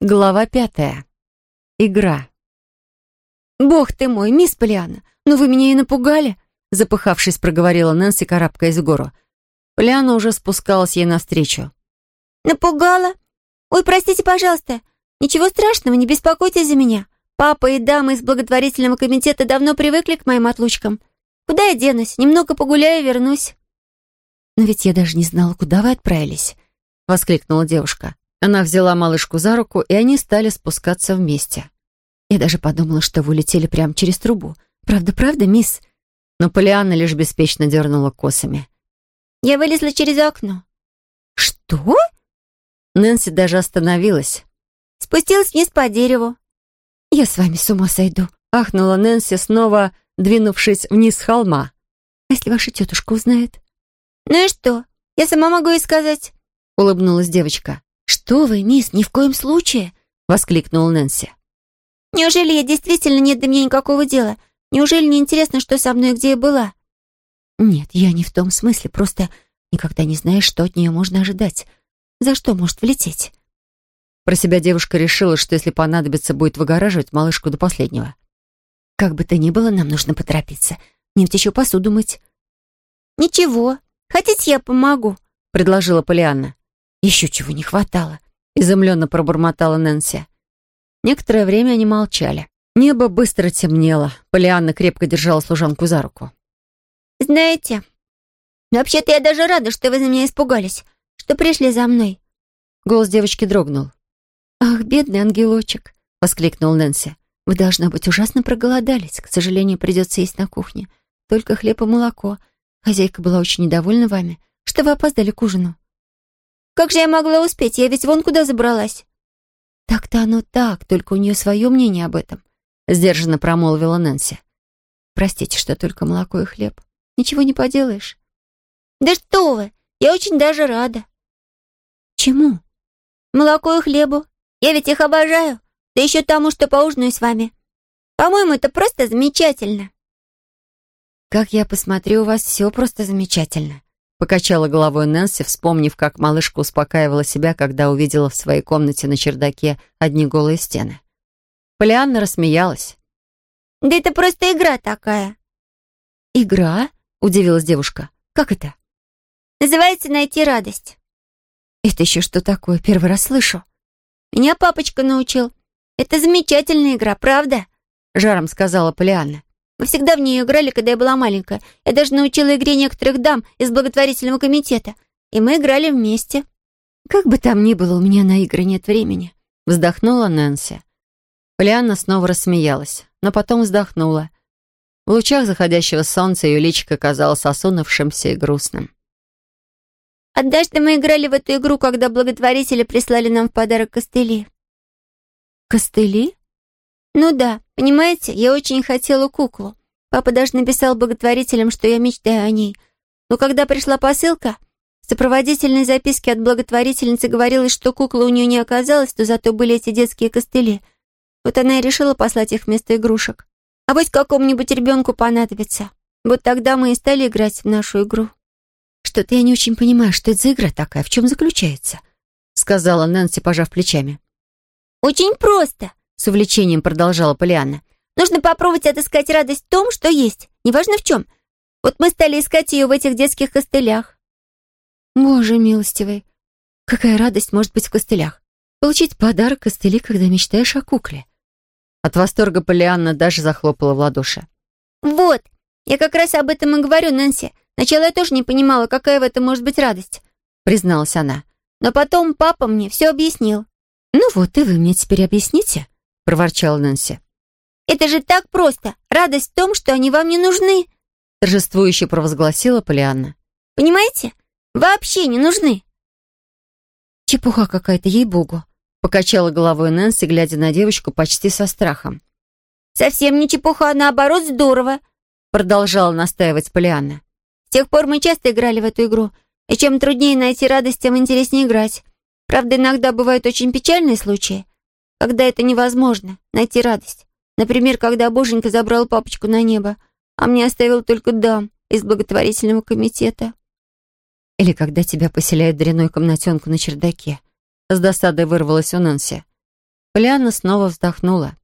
Глава пятая. Игра. «Бог ты мой, мисс Полиана, ну вы меня и напугали!» Запыхавшись, проговорила Нэнси, карабкаясь в гору. Полиана уже спускалась ей навстречу. «Напугала? Ой, простите, пожалуйста. Ничего страшного, не беспокойтесь за меня. Папа и дамы из благотворительного комитета давно привыкли к моим отлучкам. Куда я денусь? Немного погуляю и вернусь». «Но ведь я даже не знала, куда вы отправились», — воскликнула девушка. Она взяла малышку за руку, и они стали спускаться вместе. Я даже подумала, что вы улетели прямо через трубу. Правда-правда, мисс? Но Полианна лишь беспечно дернула косами. «Я вылезла через окно». «Что?» Нэнси даже остановилась. «Спустилась вниз по дереву». «Я с вами с ума сойду», — ахнула Нэнси, снова двинувшись вниз с холма. «А если ваша тетушка узнает?» «Ну и что? Я сама могу ей сказать», — улыбнулась девочка. «Что вы, мисс, ни в коем случае!» — воскликнул Нэнси. «Неужели я действительно нет до меня никакого дела? Неужели не интересно, что со мной и где я была?» «Нет, я не в том смысле, просто никогда не знаешь, что от нее можно ожидать. За что может влететь?» Про себя девушка решила, что если понадобится, будет выгораживать малышку до последнего. «Как бы то ни было, нам нужно поторопиться. Ведь еще посуду мыть». «Ничего. Хотите, я помогу?» — предложила Полианна. «Еще чего не хватало», — изумленно пробормотала Нэнси. Некоторое время они молчали. Небо быстро темнело. Полианна крепко держала служанку за руку. «Знаете, вообще-то я даже рада, что вы за меня испугались, что пришли за мной». Голос девочки дрогнул. «Ах, бедный ангелочек!» — воскликнул Нэнси. «Вы, должно быть, ужасно проголодались. К сожалению, придется есть на кухне. Только хлеб и молоко. Хозяйка была очень недовольна вами, что вы опоздали к ужину». Как же я могла успеть? Я ведь вон куда забралась». «Так-то оно так, только у нее свое мнение об этом», — сдержанно промолвила Нэнси. «Простите, что только молоко и хлеб. Ничего не поделаешь». «Да что вы! Я очень даже рада». «Чему?» «Молоко и хлебу. Я ведь их обожаю. Да еще тому, что поужинаю с вами. По-моему, это просто замечательно». «Как я посмотрю, у вас все просто замечательно», Покачала головой Нэнси, вспомнив, как малышка успокаивала себя, когда увидела в своей комнате на чердаке одни голые стены. Полианна рассмеялась. «Да это просто игра такая». «Игра?» — удивилась девушка. «Как это?» «Называется «Найти радость». «Это еще что такое? Первый раз слышу». «Меня папочка научил. Это замечательная игра, правда?» — жаром сказала Полианна. Мы всегда в нее играли, когда я была маленькая. Я даже научила игре некоторых дам из благотворительного комитета. И мы играли вместе. Как бы там ни было, у меня на игры нет времени. Вздохнула Нэнси. Полианна снова рассмеялась, но потом вздохнула. В лучах заходящего солнца ее личико казалось осунувшимся и грустным. «Однажды мы играли в эту игру, когда благотворители прислали нам в подарок костыли». «Костыли?» «Ну да, понимаете, я очень хотела куклу. Папа даже написал благотворителям, что я мечтаю о ней. Но когда пришла посылка, в сопроводительной записке от благотворительницы говорилось, что кукла у нее не оказалась, но зато были эти детские костыли. Вот она и решила послать их вместо игрушек. А вот какому-нибудь ребенку понадобится. Вот тогда мы и стали играть в нашу игру. «Что-то я не очень понимаю, что это за игра такая, в чем заключается?» сказала Нэнси, пожав плечами. «Очень просто. С увлечением продолжала Полианна. «Нужно попробовать отыскать радость в том, что есть, неважно в чем. Вот мы стали искать ее в этих детских костылях». «Боже милостивый, какая радость может быть в костылях? Получить подарок костыли, когда мечтаешь о кукле». От восторга Полианна даже захлопала в ладоши. «Вот, я как раз об этом и говорю, Нэнси. Сначала я тоже не понимала, какая в этом может быть радость», призналась она. «Но потом папа мне все объяснил». «Ну вот, и вы мне теперь объясните», проворчала Нэнси. «Это же так просто! Радость в том, что они вам не нужны!» торжествующе провозгласила Полианна. «Понимаете? Вообще не нужны!» «Чепуха какая-то, ей-богу!» покачала головой Нэнси, глядя на девочку почти со страхом. «Совсем не чепуха, а наоборот здорово!» продолжала настаивать Полианна. «С тех пор мы часто играли в эту игру, и чем труднее найти радость, тем интереснее играть. Правда, иногда бывают очень печальные случаи когда это невозможно, найти радость. Например, когда Боженька забрал папочку на небо, а мне оставил только дам из благотворительного комитета. Или когда тебя поселяют дряной комнатенку на чердаке. С досадой вырвалась у Нэнси. Полианна снова вздохнула.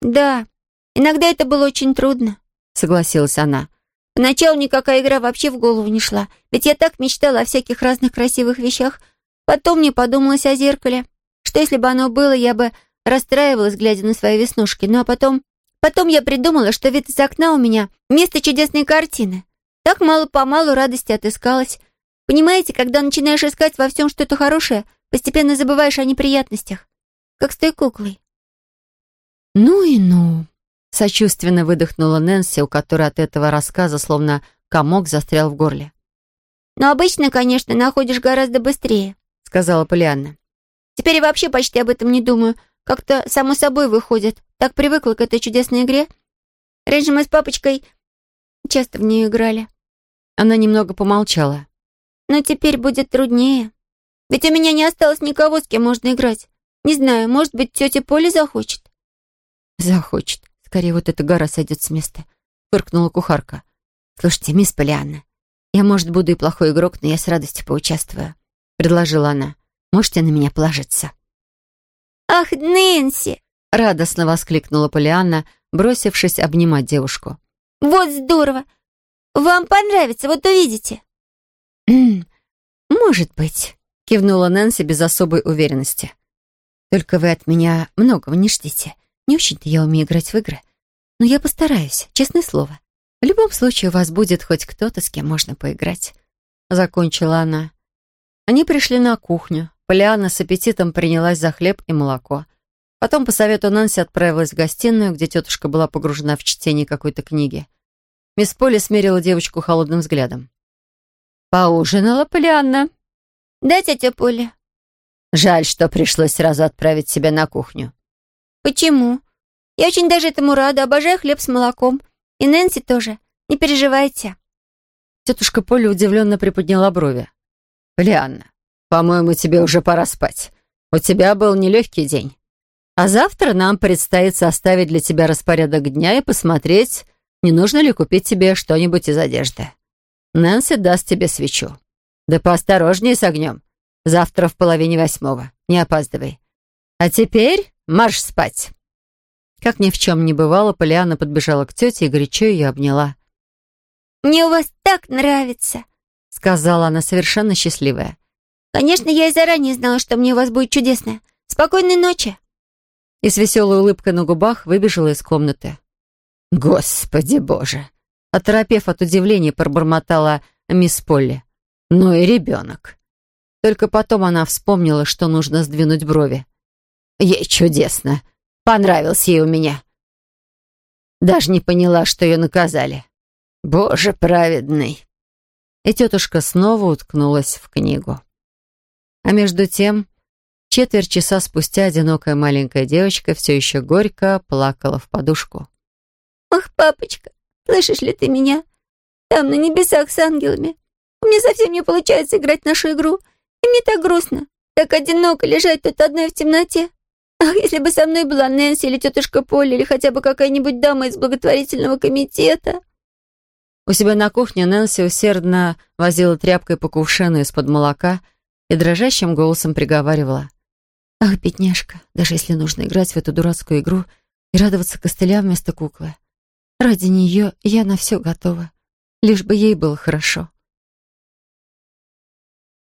«Да, иногда это было очень трудно», — согласилась она. «Поначалу никакая игра вообще в голову не шла, ведь я так мечтала о всяких разных красивых вещах. Потом мне подумалось о зеркале. Что если бы оно было, я бы расстраивалась, глядя на свои веснушки. Ну а потом... Потом я придумала, что вид из окна у меня — место чудесной картины. Так мало-помалу радости отыскалась. Понимаете, когда начинаешь искать во всем что-то хорошее, постепенно забываешь о неприятностях. Как с той куклой. «Ну и ну!» — сочувственно выдохнула Нэнси, у которой от этого рассказа словно комок застрял в горле. «Но обычно, конечно, находишь гораздо быстрее», — сказала Полианна. «Теперь я вообще почти об этом не думаю. Как-то само собой выходит. Так привыкла к этой чудесной игре. Раньше мы с папочкой часто в нее играли». Она немного помолчала. «Но теперь будет труднее. Ведь у меня не осталось никого, с кем можно играть. Не знаю, может быть, тетя Поля захочет?» «Захочет. Скорее вот эта гора сойдет с места», — фыркнула кухарка. «Слушайте, мисс Полианна, я, может, буду и плохой игрок, но я с радостью поучаствую», — предложила она. «Можете на меня положиться?» «Ах, Нэнси!» — радостно воскликнула Полианна, бросившись обнимать девушку. «Вот здорово! Вам понравится, вот увидите!» «Может быть», — кивнула Нэнси без особой уверенности. «Только вы от меня многого не ждите. Не очень-то я умею играть в игры. Но я постараюсь, честное слово. В любом случае у вас будет хоть кто-то, с кем можно поиграть». Закончила она. Они пришли на кухню. Полианна с аппетитом принялась за хлеб и молоко. Потом, по совету Нэнси, отправилась в гостиную, где тетушка была погружена в чтение какой-то книги. Мисс Поли смерила девочку холодным взглядом. «Поужинала, Полианна?» «Да, тетя Поля». «Жаль, что пришлось сразу отправить себя на кухню». «Почему? Я очень даже этому рада, обожаю хлеб с молоком. И Нэнси тоже. Не переживайте». Тетушка Поля удивленно приподняла брови. «Полианна, по-моему, тебе уже пора спать. У тебя был нелегкий день. А завтра нам предстоит составить для тебя распорядок дня и посмотреть, не нужно ли купить тебе что-нибудь из одежды. Нэнси даст тебе свечу. Да поосторожнее с огнем. Завтра в половине восьмого. Не опаздывай. А теперь марш спать». Как ни в чем не бывало, Полиана подбежала к тете и горячо ее обняла. «Мне у вас так нравится», — сказала она, совершенно счастливая. «Конечно, я и заранее знала, что мне у вас будет чудесно. Спокойной ночи». И с веселой улыбкой на губах выбежала из комнаты. «Господи боже!» Оторопев от удивления, пробормотала мисс Полли. «Ну и ребенок». Только потом она вспомнила, что нужно сдвинуть брови. «Ей чудесно. Понравился ей у меня. Даже не поняла, что ее наказали. Боже праведный!» И тетушка снова уткнулась в книгу. А между тем, четверть часа спустя одинокая маленькая девочка все еще горько плакала в подушку. «Ах, папочка, Слышишь ли ты меня? Там, на небесах с ангелами. У меня совсем не получается играть нашу игру. И мне так грустно, так одиноко лежать тут одной в темноте. Ах, если бы со мной была Нэнси или тетушка Полли, или хотя бы какая-нибудь дама из благотворительного комитета. У себя на кухне Нэнси усердно возила тряпкой по кувшину из-под молока и дрожащим голосом приговаривала. «Ах, бедняжка, даже если нужно играть в эту дурацкую игру и радоваться костылям вместо куклы, Ради нее я на все готова, лишь бы ей было хорошо.